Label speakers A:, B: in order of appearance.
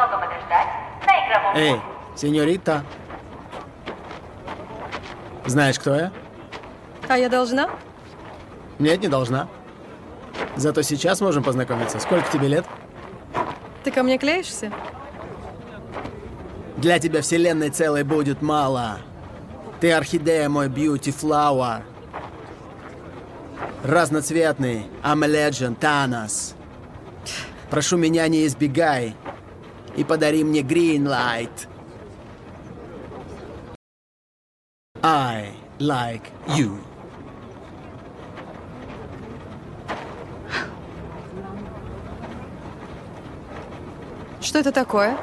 A: немного подождать на игровом
B: Эй, сеньорита. Знаешь, кто я?
C: А я должна?
B: Нет, не должна. Зато сейчас можем познакомиться. Сколько тебе лет?
C: Ты ко мне клеишься?
B: Для тебя вселенной целой будет мало. Ты орхидея, мой beauty flower. Разноцветный. I'm a legend, Thanos. Прошу меня, не избегай. И подари мне light. I like you.
C: Что это такое?